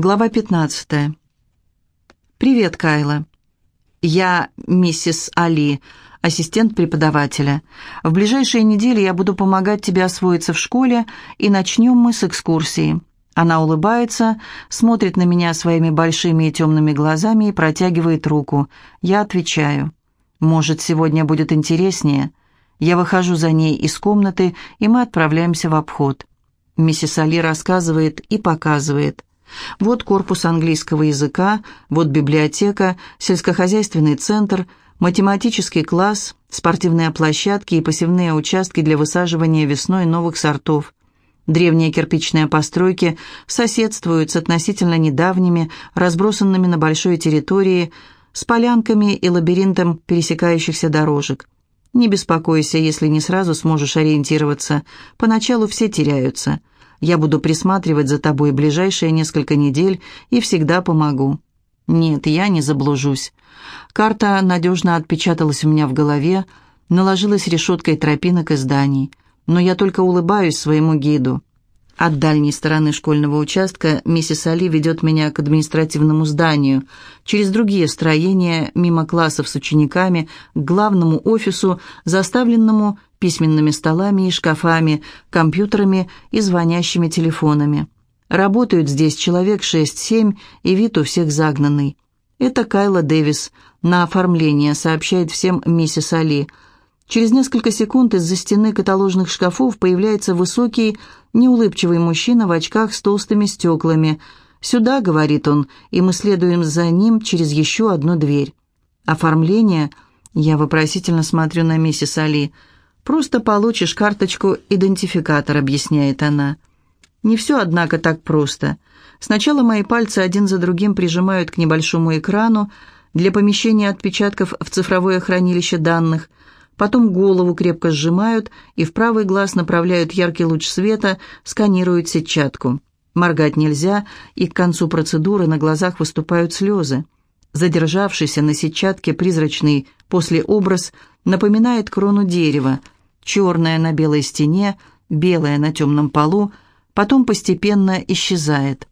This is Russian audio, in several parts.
Глава 15. «Привет, Кайла. Я миссис Али, ассистент преподавателя. В ближайшие недели я буду помогать тебе освоиться в школе, и начнем мы с экскурсии». Она улыбается, смотрит на меня своими большими и темными глазами и протягивает руку. Я отвечаю. «Может, сегодня будет интереснее?» Я выхожу за ней из комнаты, и мы отправляемся в обход. Миссис Али рассказывает и показывает. Вот корпус английского языка, вот библиотека, сельскохозяйственный центр, математический класс, спортивные площадки и посевные участки для высаживания весной новых сортов. Древние кирпичные постройки соседствуют с относительно недавними, разбросанными на большой территории, с полянками и лабиринтом пересекающихся дорожек. Не беспокойся, если не сразу сможешь ориентироваться. Поначалу все теряются. Я буду присматривать за тобой ближайшие несколько недель и всегда помогу. Нет, я не заблужусь. Карта надежно отпечаталась у меня в голове, наложилась решеткой тропинок и зданий. Но я только улыбаюсь своему гиду. От дальней стороны школьного участка миссис Али ведет меня к административному зданию, через другие строения, мимо классов с учениками, к главному офису, заставленному письменными столами и шкафами, компьютерами и звонящими телефонами. Работают здесь человек шесть-семь, и вид у всех загнанный. Это Кайла Дэвис на оформление, сообщает всем миссис Али – Через несколько секунд из-за стены каталожных шкафов появляется высокий, неулыбчивый мужчина в очках с толстыми стеклами. «Сюда», — говорит он, и мы следуем за ним через еще одну дверь. «Оформление?» Я вопросительно смотрю на миссис Али. «Просто получишь карточку-идентификатор», — объясняет она. Не все, однако, так просто. Сначала мои пальцы один за другим прижимают к небольшому экрану для помещения отпечатков в цифровое хранилище данных — Потом голову крепко сжимают и в правый глаз направляют яркий луч света, сканируют сетчатку. Моргать нельзя, и к концу процедуры на глазах выступают слезы. Задержавшийся на сетчатке призрачный послеобраз напоминает крону дерева, черная на белой стене, белая на темном полу, потом постепенно исчезает.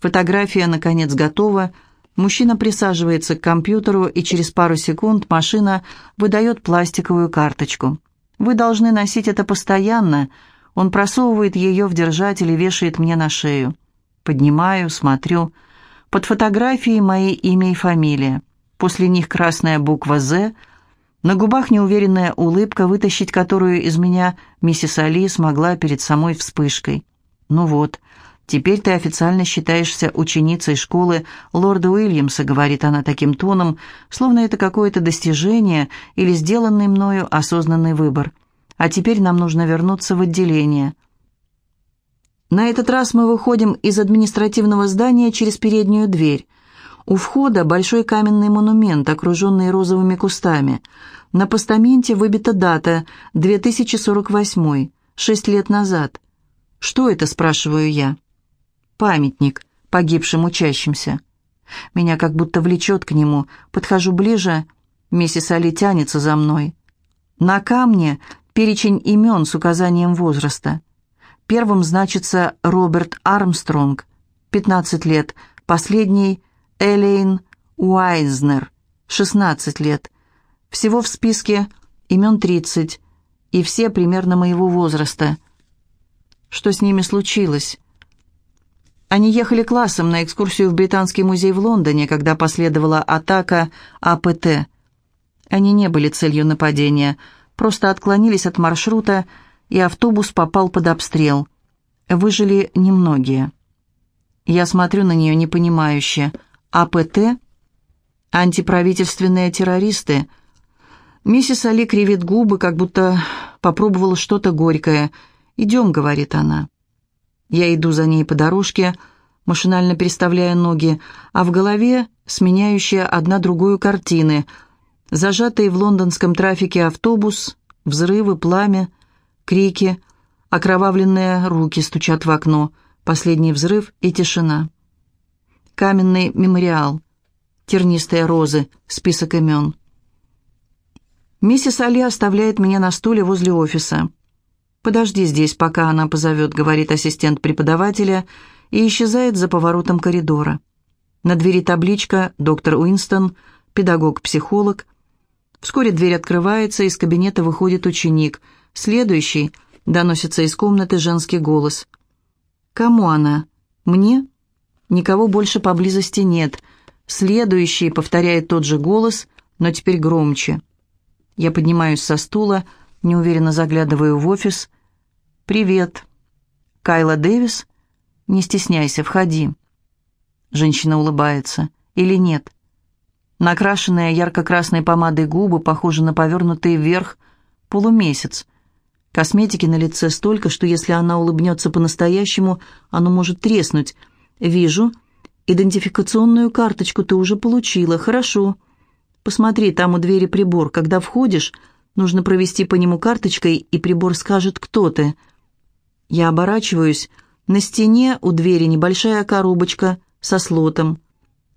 Фотография, наконец, готова – Мужчина присаживается к компьютеру, и через пару секунд машина выдает пластиковую карточку. «Вы должны носить это постоянно». Он просовывает ее в держатель и вешает мне на шею. Поднимаю, смотрю. Под фотографией мои имя и фамилия. После них красная буква «З», на губах неуверенная улыбка, вытащить которую из меня миссис Али смогла перед самой вспышкой. Ну вот, «Теперь ты официально считаешься ученицей школы лорда Уильямса», говорит она таким тоном, словно это какое-то достижение или сделанный мною осознанный выбор. «А теперь нам нужно вернуться в отделение». На этот раз мы выходим из административного здания через переднюю дверь. У входа большой каменный монумент, окруженный розовыми кустами. На постаменте выбита дата 2048, шесть лет назад. «Что это?» – спрашиваю я памятник погибшим учащимся. Меня как будто влечет к нему, подхожу ближе, миссис Али тянется за мной. На камне перечень имен с указанием возраста. Первым значится Роберт Армстронг, 15 лет, последний Элейн Уайзнер, 16 лет. Всего в списке имен 30, и все примерно моего возраста. Что с ними случилось? Они ехали классом на экскурсию в Британский музей в Лондоне, когда последовала атака АПТ. Они не были целью нападения, просто отклонились от маршрута, и автобус попал под обстрел. Выжили немногие. Я смотрю на нее непонимающе. АПТ? Антиправительственные террористы. Миссис Али кривит губы, как будто попробовала что-то горькое. «Идем», — говорит она. Я иду за ней по дорожке, машинально переставляя ноги, а в голове сменяющая одна другую картины. Зажатый в лондонском трафике автобус, взрывы, пламя, крики, окровавленные руки стучат в окно, последний взрыв и тишина. Каменный мемориал, тернистые розы, список имен. Миссис Али оставляет меня на стуле возле офиса. «Подожди здесь, пока она позовет», — говорит ассистент преподавателя, и исчезает за поворотом коридора. На двери табличка «Доктор Уинстон», педагог-психолог. Вскоре дверь открывается, из кабинета выходит ученик. Следующий доносится из комнаты женский голос. «Кому она? Мне?» Никого больше поблизости нет. Следующий повторяет тот же голос, но теперь громче. Я поднимаюсь со стула, неуверенно заглядываю в офис. «Привет». «Кайла Дэвис?» «Не стесняйся, входи». Женщина улыбается. «Или нет?» Накрашенные ярко-красной помадой губы похожи на повернутые вверх полумесяц. Косметики на лице столько, что если она улыбнется по-настоящему, оно может треснуть. «Вижу. Идентификационную карточку ты уже получила. Хорошо. Посмотри, там у двери прибор. Когда входишь, нужно провести по нему карточкой, и прибор скажет, кто ты». Я оборачиваюсь. На стене у двери небольшая коробочка со слотом.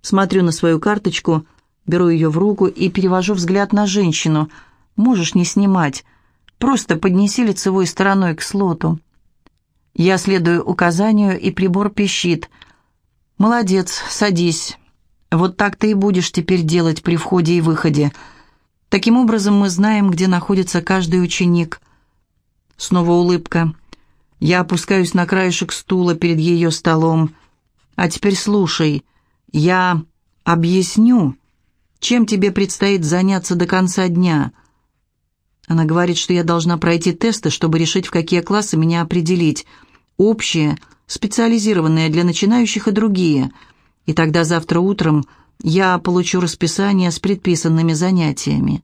Смотрю на свою карточку, беру ее в руку и перевожу взгляд на женщину. «Можешь не снимать. Просто поднеси лицевой стороной к слоту». Я следую указанию, и прибор пищит. «Молодец, садись. Вот так ты и будешь теперь делать при входе и выходе. Таким образом мы знаем, где находится каждый ученик». Снова улыбка. Я опускаюсь на краешек стула перед ее столом. А теперь слушай, я объясню, чем тебе предстоит заняться до конца дня. Она говорит, что я должна пройти тесты, чтобы решить, в какие классы меня определить. Общие, специализированные для начинающих и другие. И тогда завтра утром я получу расписание с предписанными занятиями.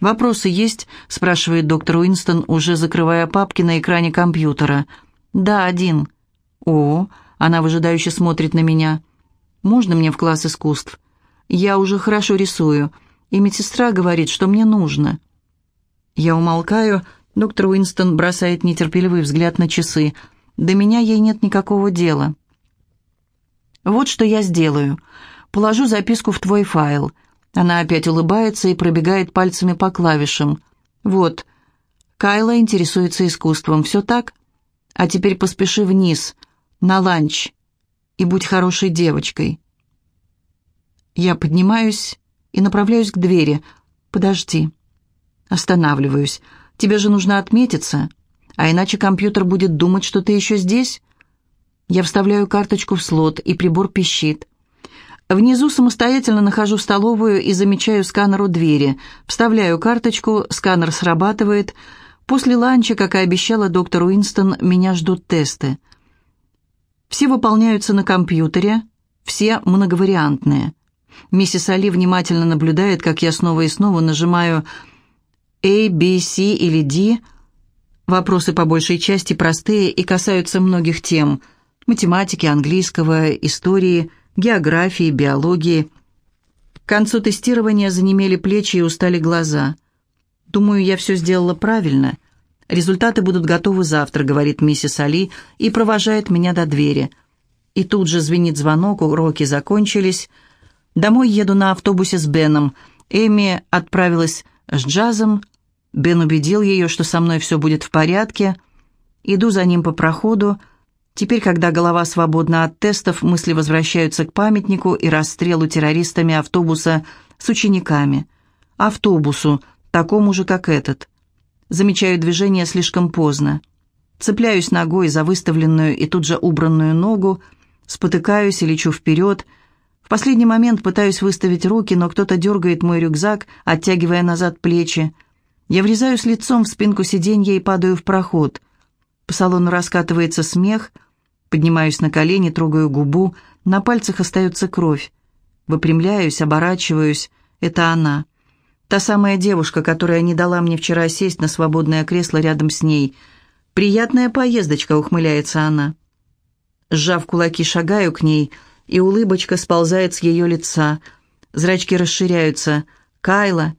«Вопросы есть?» – спрашивает доктор Уинстон, уже закрывая папки на экране компьютера. «Да, один». «О, она выжидающе смотрит на меня. Можно мне в класс искусств? Я уже хорошо рисую, и медсестра говорит, что мне нужно». Я умолкаю, доктор Уинстон бросает нетерпеливый взгляд на часы. До меня ей нет никакого дела. «Вот что я сделаю. Положу записку в твой файл». Она опять улыбается и пробегает пальцами по клавишам. «Вот, Кайла интересуется искусством, все так? А теперь поспеши вниз, на ланч, и будь хорошей девочкой». Я поднимаюсь и направляюсь к двери. «Подожди». Останавливаюсь. «Тебе же нужно отметиться, а иначе компьютер будет думать, что ты еще здесь». Я вставляю карточку в слот, и прибор пищит. Внизу самостоятельно нахожу столовую и замечаю сканер у двери. Вставляю карточку, сканер срабатывает. После ланча, как и обещала доктор Уинстон, меня ждут тесты. Все выполняются на компьютере, все многовариантные. Миссис Али внимательно наблюдает, как я снова и снова нажимаю A, B, C или D. Вопросы по большей части простые и касаются многих тем – математики, английского, истории – географии, биологии. К концу тестирования занемели плечи и устали глаза. «Думаю, я все сделала правильно. Результаты будут готовы завтра», — говорит миссис Али и провожает меня до двери. И тут же звенит звонок, уроки закончились. Домой еду на автобусе с Беном. Эми отправилась с джазом. Бен убедил ее, что со мной все будет в порядке. Иду за ним по проходу. Теперь, когда голова свободна от тестов, мысли возвращаются к памятнику и расстрелу террористами автобуса с учениками. Автобусу, такому же, как этот. Замечаю движение слишком поздно. Цепляюсь ногой за выставленную и тут же убранную ногу, спотыкаюсь и лечу вперед. В последний момент пытаюсь выставить руки, но кто-то дергает мой рюкзак, оттягивая назад плечи. Я врезаюсь лицом в спинку сиденья и падаю в проход. По салону раскатывается смех. Поднимаюсь на колени, трогаю губу. На пальцах остается кровь. Выпрямляюсь, оборачиваюсь. Это она. Та самая девушка, которая не дала мне вчера сесть на свободное кресло рядом с ней. «Приятная поездочка», — ухмыляется она. Сжав кулаки, шагаю к ней, и улыбочка сползает с ее лица. Зрачки расширяются. «Кайла!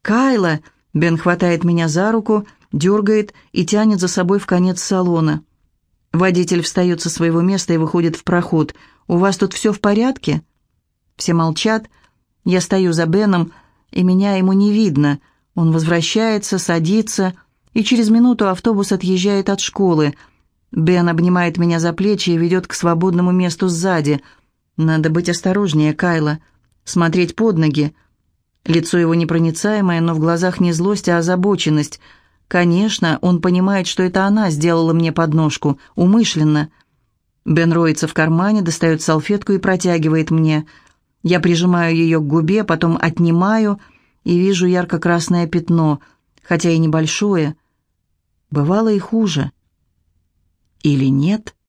Кайла!» Бен хватает меня за руку — дергает и тянет за собой в конец салона. Водитель встает со своего места и выходит в проход. «У вас тут все в порядке?» Все молчат. Я стою за Беном, и меня ему не видно. Он возвращается, садится, и через минуту автобус отъезжает от школы. Бен обнимает меня за плечи и ведет к свободному месту сзади. Надо быть осторожнее, Кайла. Смотреть под ноги. Лицо его непроницаемое, но в глазах не злость, а озабоченность. Конечно, он понимает, что это она сделала мне подножку, умышленно. Бен роется в кармане, достает салфетку и протягивает мне. Я прижимаю ее к губе, потом отнимаю и вижу ярко-красное пятно, хотя и небольшое. Бывало и хуже. Или нет?